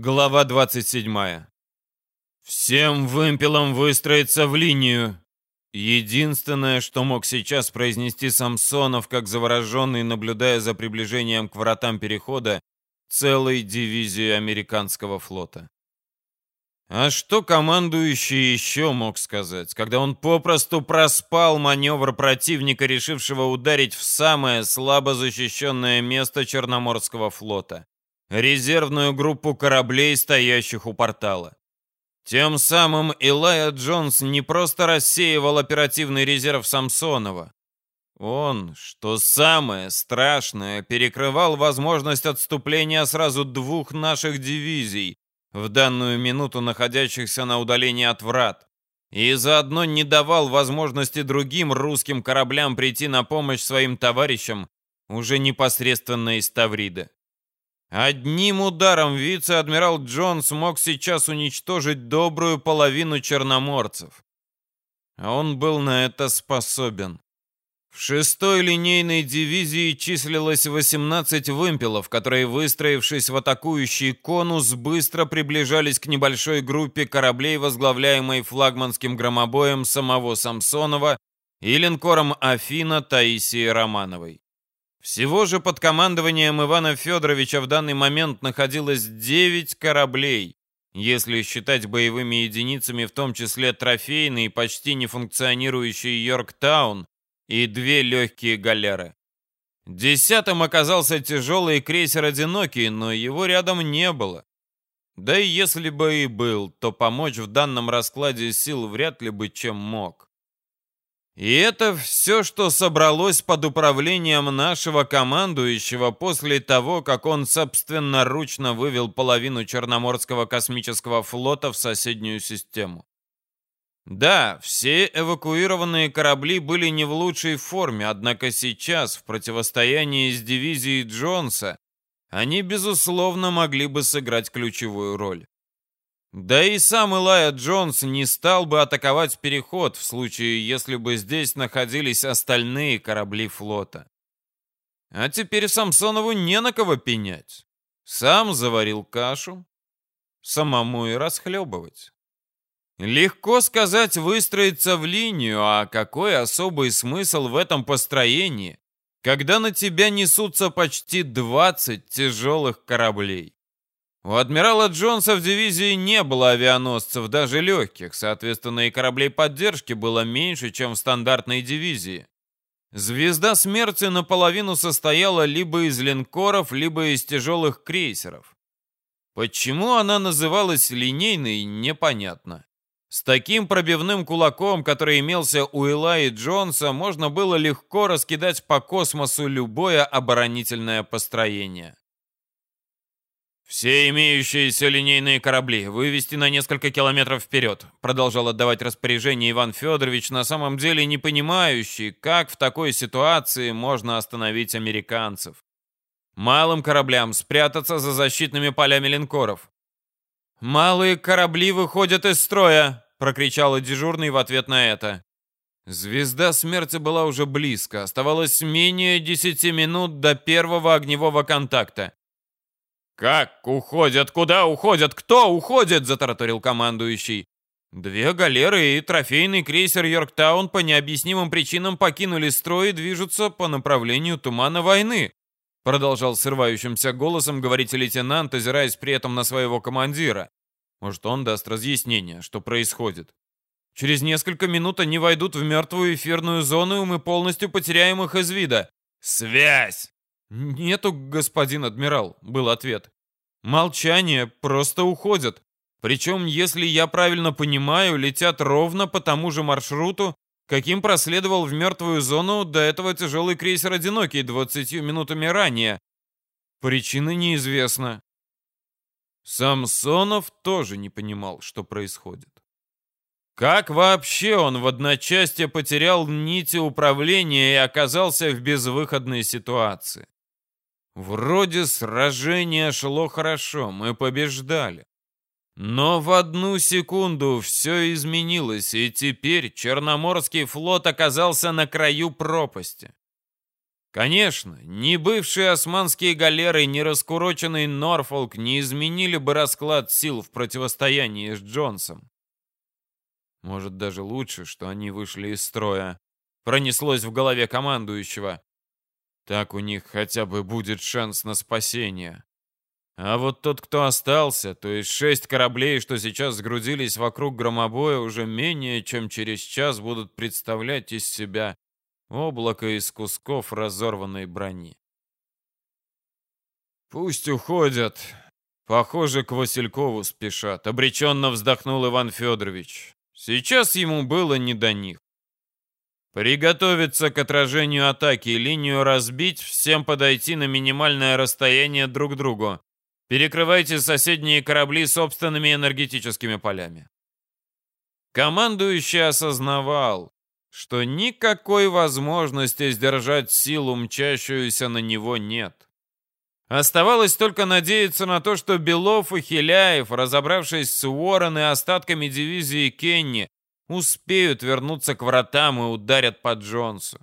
Глава 27. Всем вымпелам выстроиться в линию. Единственное, что мог сейчас произнести Самсонов, как завороженный, наблюдая за приближением к вратам перехода целой дивизии американского флота. А что командующий еще мог сказать, когда он попросту проспал маневр противника, решившего ударить в самое слабо защищенное место Черноморского флота? Резервную группу кораблей, стоящих у портала. Тем самым Илая Джонс не просто рассеивал оперативный резерв Самсонова. Он, что самое страшное, перекрывал возможность отступления сразу двух наших дивизий, в данную минуту находящихся на удалении от врат, и заодно не давал возможности другим русским кораблям прийти на помощь своим товарищам уже непосредственно из Таврида. Одним ударом вице-адмирал Джон смог сейчас уничтожить добрую половину черноморцев. А он был на это способен. В шестой линейной дивизии числилось 18 вымпелов, которые, выстроившись в атакующий конус, быстро приближались к небольшой группе кораблей, возглавляемой флагманским громобоем самого Самсонова и линкором Афина Таисии Романовой. Всего же под командованием Ивана Федоровича в данный момент находилось 9 кораблей, если считать боевыми единицами в том числе трофейный и почти не функционирующий Йорктаун и две легкие галеры. Десятым оказался тяжелый крейсер «Одинокий», но его рядом не было. Да и если бы и был, то помочь в данном раскладе сил вряд ли бы чем мог. И это все, что собралось под управлением нашего командующего после того, как он собственноручно вывел половину Черноморского космического флота в соседнюю систему. Да, все эвакуированные корабли были не в лучшей форме, однако сейчас, в противостоянии с дивизией Джонса, они, безусловно, могли бы сыграть ключевую роль. Да и сам Илая Джонс не стал бы атаковать переход в случае, если бы здесь находились остальные корабли флота. А теперь Самсонову не на кого пенять. Сам заварил кашу, самому и расхлебывать. Легко сказать выстроиться в линию, а какой особый смысл в этом построении, когда на тебя несутся почти 20 тяжелых кораблей? У адмирала Джонса в дивизии не было авианосцев, даже легких, соответственно, и кораблей поддержки было меньше, чем в стандартной дивизии. Звезда смерти наполовину состояла либо из линкоров, либо из тяжелых крейсеров. Почему она называлась линейной, непонятно. С таким пробивным кулаком, который имелся у Элайи Джонса, можно было легко раскидать по космосу любое оборонительное построение. «Все имеющиеся линейные корабли вывести на несколько километров вперед», продолжал отдавать распоряжение Иван Федорович, на самом деле не понимающий, как в такой ситуации можно остановить американцев. Малым кораблям спрятаться за защитными полями линкоров. «Малые корабли выходят из строя!» — прокричал дежурный в ответ на это. Звезда смерти была уже близко. Оставалось менее десяти минут до первого огневого контакта. «Как уходят? Куда уходят? Кто уходит?» — затараторил командующий. Две галеры и трофейный крейсер «Йорктаун» по необъяснимым причинам покинули строй и движутся по направлению тумана войны. Продолжал срывающимся голосом говорить лейтенант, озираясь при этом на своего командира. Может, он даст разъяснение, что происходит. Через несколько минут они войдут в мертвую эфирную зону, и мы полностью потеряем их из вида. «Связь!» «Нету, господин адмирал», — был ответ. «Молчание, просто уходят. Причем, если я правильно понимаю, летят ровно по тому же маршруту, каким проследовал в мертвую зону до этого тяжелый крейсер «Одинокий» двадцатью минутами ранее. Причина неизвестна». Самсонов тоже не понимал, что происходит. Как вообще он в одночасье потерял нити управления и оказался в безвыходной ситуации? Вроде сражение шло хорошо, мы побеждали. Но в одну секунду все изменилось, и теперь Черноморский флот оказался на краю пропасти. Конечно, ни бывшие османские галеры, ни раскуроченный Норфолк не изменили бы расклад сил в противостоянии с Джонсом. Может, даже лучше, что они вышли из строя. Пронеслось в голове командующего. Так у них хотя бы будет шанс на спасение. А вот тот, кто остался, то есть шесть кораблей, что сейчас сгрудились вокруг громобоя, уже менее чем через час будут представлять из себя облако из кусков разорванной брони. «Пусть уходят. Похоже, к Василькову спешат», — обреченно вздохнул Иван Федорович. Сейчас ему было не до них. Приготовиться к отражению атаки, линию разбить, всем подойти на минимальное расстояние друг к другу. Перекрывайте соседние корабли собственными энергетическими полями. Командующий осознавал, что никакой возможности сдержать силу, мчащуюся на него, нет. Оставалось только надеяться на то, что Белов и Хиляев, разобравшись с Уоррен и остатками дивизии Кенни, успеют вернуться к вратам и ударят по Джонсу.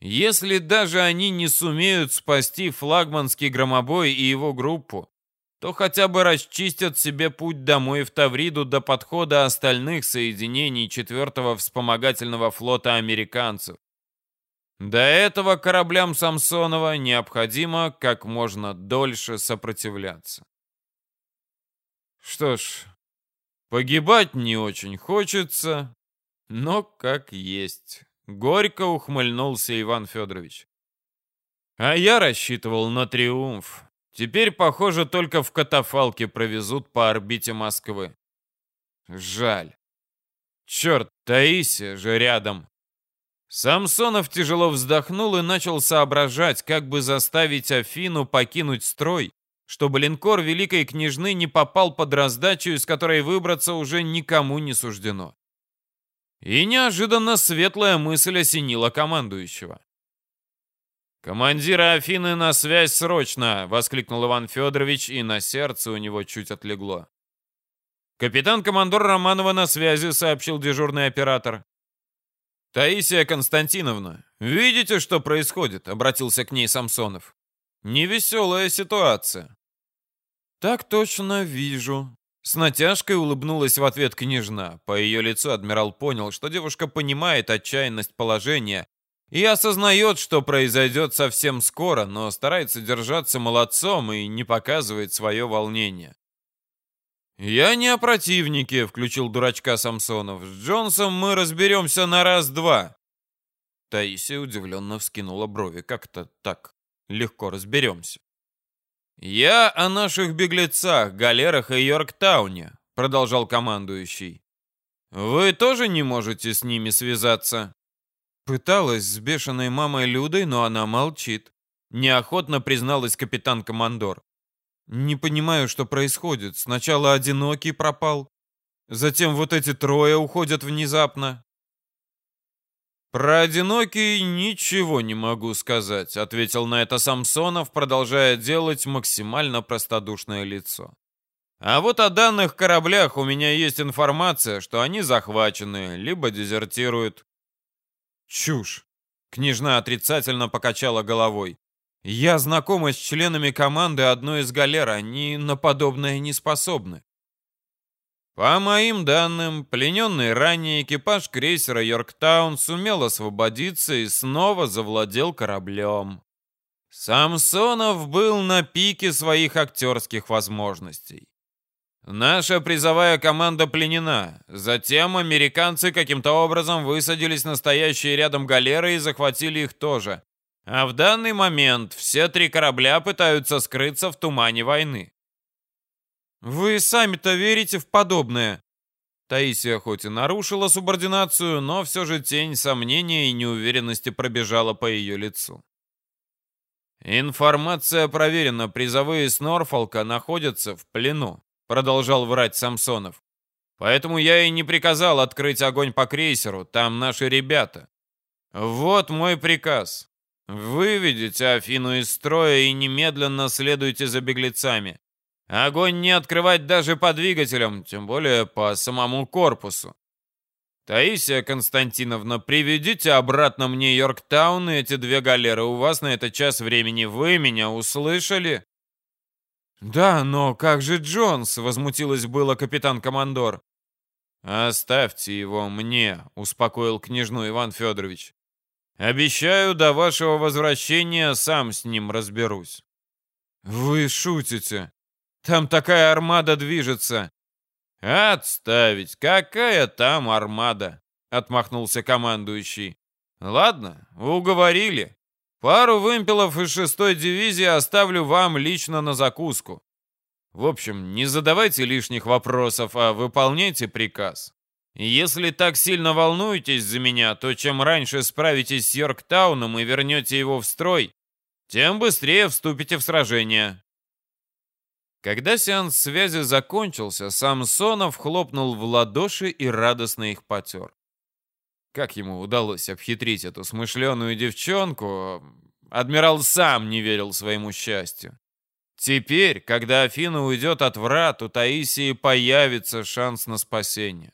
Если даже они не сумеют спасти флагманский громобой и его группу, то хотя бы расчистят себе путь домой в Тавриду до подхода остальных соединений 4-го вспомогательного флота американцев. До этого кораблям Самсонова необходимо как можно дольше сопротивляться. Что ж, погибать не очень хочется, но как есть. Горько ухмыльнулся Иван Федорович. А я рассчитывал на триумф. Теперь, похоже, только в катафалке провезут по орбите Москвы. Жаль. Черт, Таисия же рядом. Самсонов тяжело вздохнул и начал соображать, как бы заставить Афину покинуть строй, чтобы линкор Великой Княжны не попал под раздачу, из которой выбраться уже никому не суждено. И неожиданно светлая мысль осенила командующего. «Командира Афины на связь срочно!» — воскликнул Иван Федорович, и на сердце у него чуть отлегло. «Капитан-командор Романова на связи», — сообщил дежурный оператор. «Таисия Константиновна, видите, что происходит?» — обратился к ней Самсонов. «Невеселая ситуация». «Так точно вижу». С натяжкой улыбнулась в ответ княжна. По ее лицу адмирал понял, что девушка понимает отчаянность положения и осознает, что произойдет совсем скоро, но старается держаться молодцом и не показывает свое волнение. «Я не о противнике», — включил дурачка Самсонов. «С Джонсом мы разберемся на раз-два». Таисия удивленно вскинула брови. «Как-то так легко разберемся». «Я о наших беглецах, галерах и Йорктауне», — продолжал командующий. «Вы тоже не можете с ними связаться?» Пыталась с бешеной мамой Людой, но она молчит. Неохотно призналась капитан-командор. Не понимаю, что происходит. Сначала одинокий пропал, затем вот эти трое уходят внезапно. «Про одинокий ничего не могу сказать», — ответил на это Самсонов, продолжая делать максимально простодушное лицо. «А вот о данных кораблях у меня есть информация, что они захвачены, либо дезертируют. Чушь. Княжна отрицательно покачала головой. Я знакома с членами команды одной из галер, они на подобное не способны. По моим данным, плененный ранее экипаж крейсера «Йорктаун» сумел освободиться и снова завладел кораблем. Самсонов был на пике своих актерских возможностей. Наша призовая команда пленена. Затем американцы каким-то образом высадились на стоящие рядом галеры и захватили их тоже. А в данный момент все три корабля пытаются скрыться в тумане войны. Вы сами-то верите в подобное? Таисия хоть и нарушила субординацию, но все же тень сомнения и неуверенности пробежала по ее лицу. Информация проверена, призовые с Норфолка находятся в плену. Продолжал врать Самсонов. Поэтому я и не приказал открыть огонь по крейсеру, там наши ребята. Вот мой приказ. Выведите Афину из строя и немедленно следуйте за беглецами. Огонь не открывать даже по двигателям, тем более по самому корпусу. Таисия Константиновна, приведите обратно мне Йорктаун и эти две галеры. У вас на это час времени. Вы меня услышали?» «Да, но как же Джонс?» — возмутилась было капитан-командор. «Оставьте его мне», — успокоил княжну Иван Федорович. «Обещаю, до вашего возвращения сам с ним разберусь». «Вы шутите? Там такая армада движется!» «Отставить! Какая там армада?» — отмахнулся командующий. «Ладно, уговорили. Пару вымпелов из шестой дивизии оставлю вам лично на закуску. В общем, не задавайте лишних вопросов, а выполняйте приказ. Если так сильно волнуетесь за меня, то чем раньше справитесь с Йорктауном и вернете его в строй, тем быстрее вступите в сражение. Когда сеанс связи закончился, Самсонов хлопнул в ладоши и радостно их потер. Как ему удалось обхитрить эту смышленую девчонку, адмирал сам не верил своему счастью. Теперь, когда Афина уйдет от врат, у Таисии появится шанс на спасение.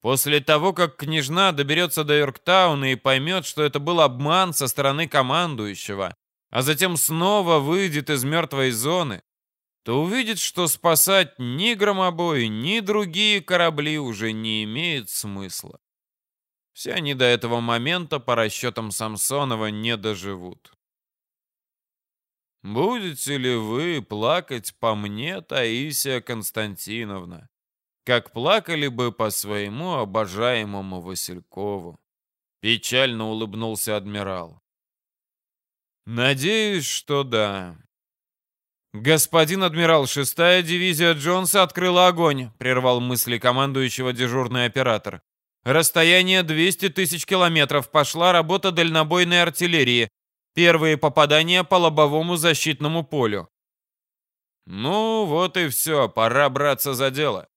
После того, как княжна доберется до Йорктауна и поймет, что это был обман со стороны командующего, а затем снова выйдет из мертвой зоны, то увидит, что спасать ни громобой, ни другие корабли уже не имеет смысла. Все они до этого момента, по расчетам Самсонова, не доживут. Будете ли вы плакать по мне, Таисия Константиновна, как плакали бы по своему обожаемому Василькову? Печально улыбнулся адмирал. Надеюсь, что да. Господин адмирал, шестая дивизия Джонса открыла огонь, прервал мысли командующего дежурный оператор. Расстояние 200 тысяч километров. Пошла работа дальнобойной артиллерии. Первые попадания по лобовому защитному полю. Ну, вот и все. Пора браться за дело.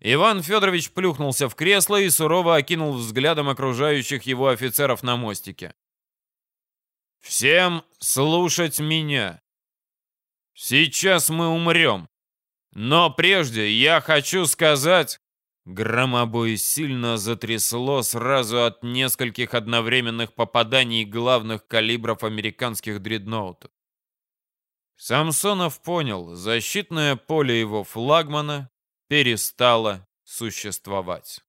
Иван Федорович плюхнулся в кресло и сурово окинул взглядом окружающих его офицеров на мостике. Всем слушать меня. Сейчас мы умрем. Но прежде я хочу сказать... Громобой сильно затрясло сразу от нескольких одновременных попаданий главных калибров американских дредноутов. Самсонов понял, защитное поле его флагмана перестало существовать.